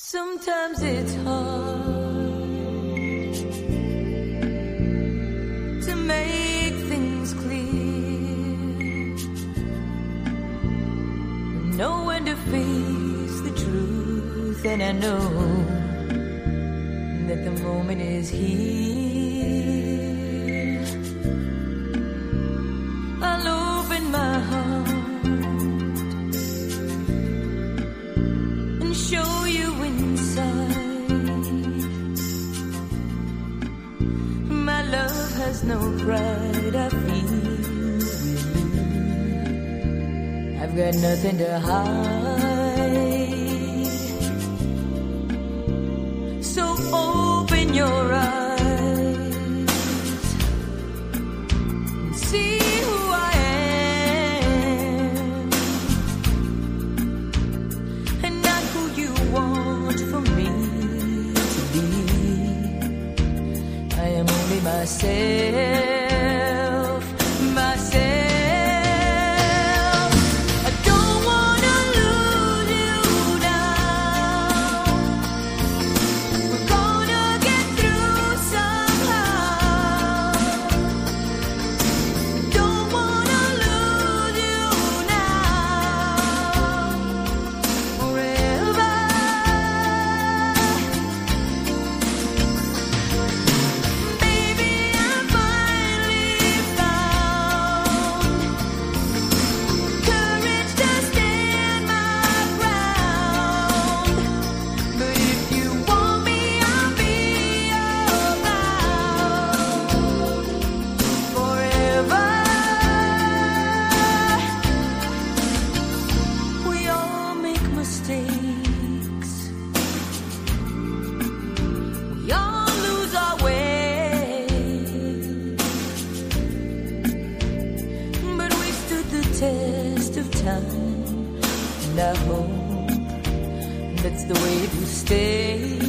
Sometimes it's hard to make things clear. Know when to face the truth, and I know that the moment is here. Has no pride, I feel. I've got nothing to hide. So open your eyes myself, hope that's the way to stay.